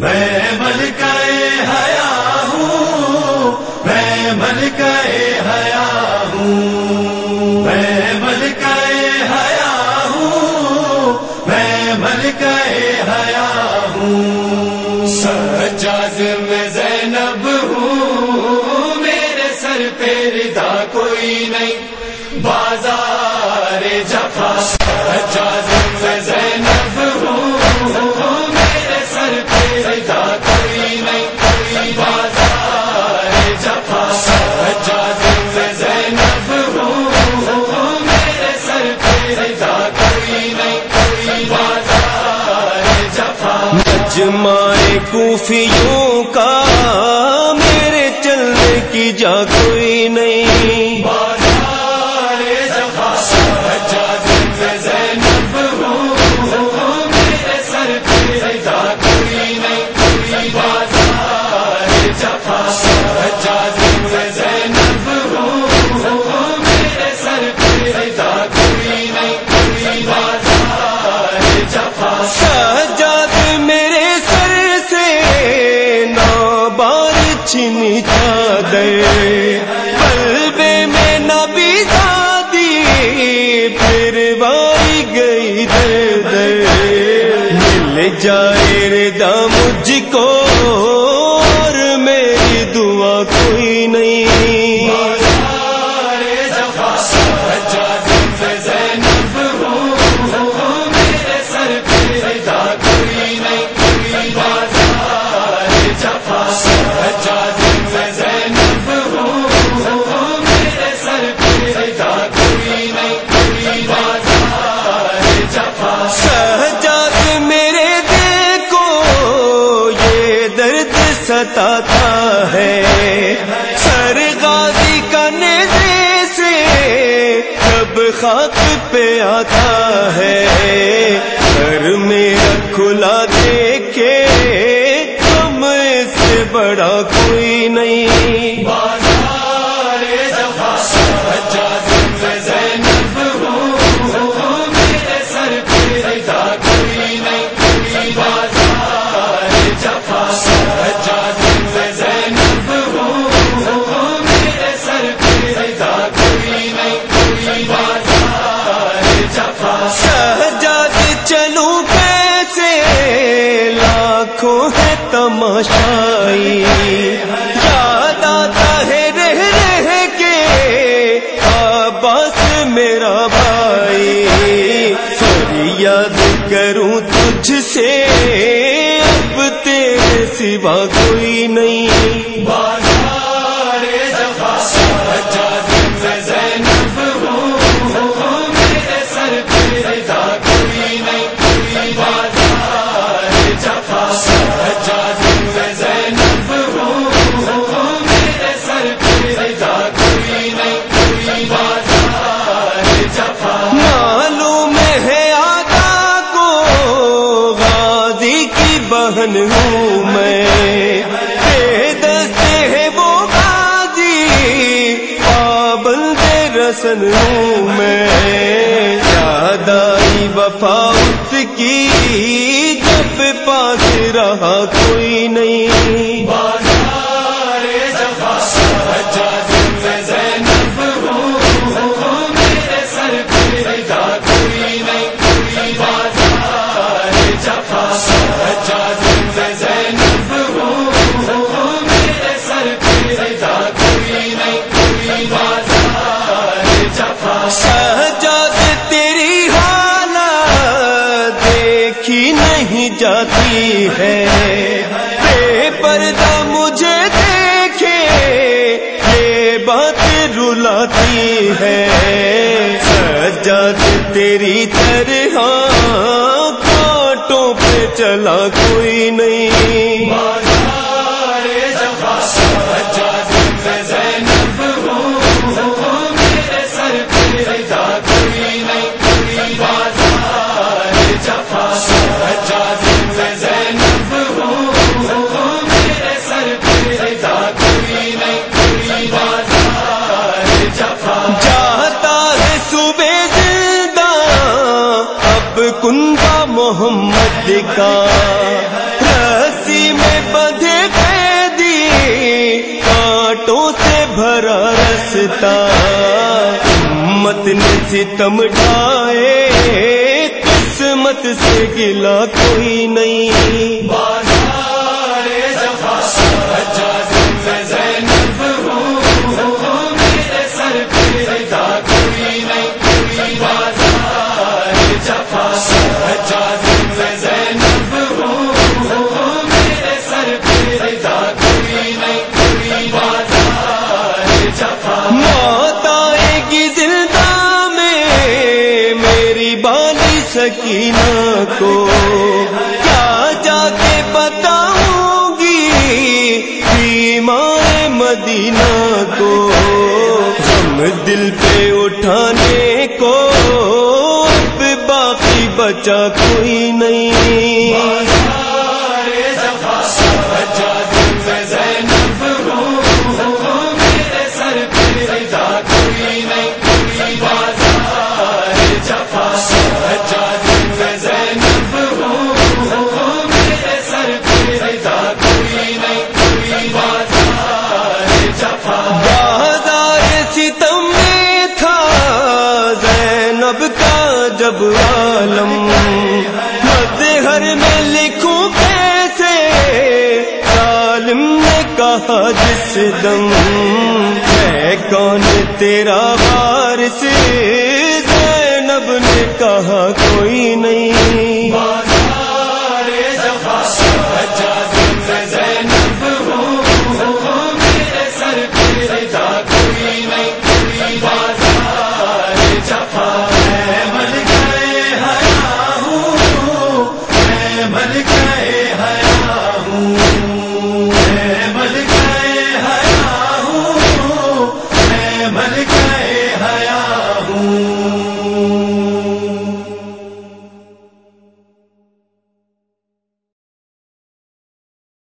میں ملک حیا ہوں، میں ملک حیا ہوں۔ میں ملک حیا ہوں، میں ملک حیا ہوں۔ سجاد میں زینب ہوں، میرے سر پہ ردا کوئی نہیں۔ بازار جمائے کوفیوں کا میرے چلنے کی جا کوئی نہیں۔ نبی دادی پھر وائی گئی در در۔ مل جائے ردا جاتا ہے۔ سر غازی کا نیزے سے جب خاک پہ آتا ہے۔ سر میرا کھلا دیکھے، ہم اس سے بڑا کوئی نہیں۔ تماشائی یاد آتا ہے رہ رہ کے آباس میرا بھائی۔ فریاد کروں تجھ سے، اب تیرے سوا کوئی نہیں۔ کی ہوں میں۔ بے دست ہے وہ غازی پابند رسن ہوں میں۔ یادائی وفا اس کی، جب پاس رہا کوئی نہیں۔ سجاد تیری حالت دیکھی نہیں جاتی ہے۔ بے پردہ مجھے دیکھے، یہ بات رلاتی ہے۔ سجاد تیری طرح ہاں، کانٹوں پہ چلا کوئی نہیں۔ واسطہ امت نے ستم ڈھائے قسمت سے گلا کوئی نہیں۔ سکینہ کو کیا جا کے بتاؤں گی بیمار مدینہ کو؟ ہم دل پہ اٹھانے کو باقی بچا کوئی نہیں۔ جس دم ہے کون تیرا وارث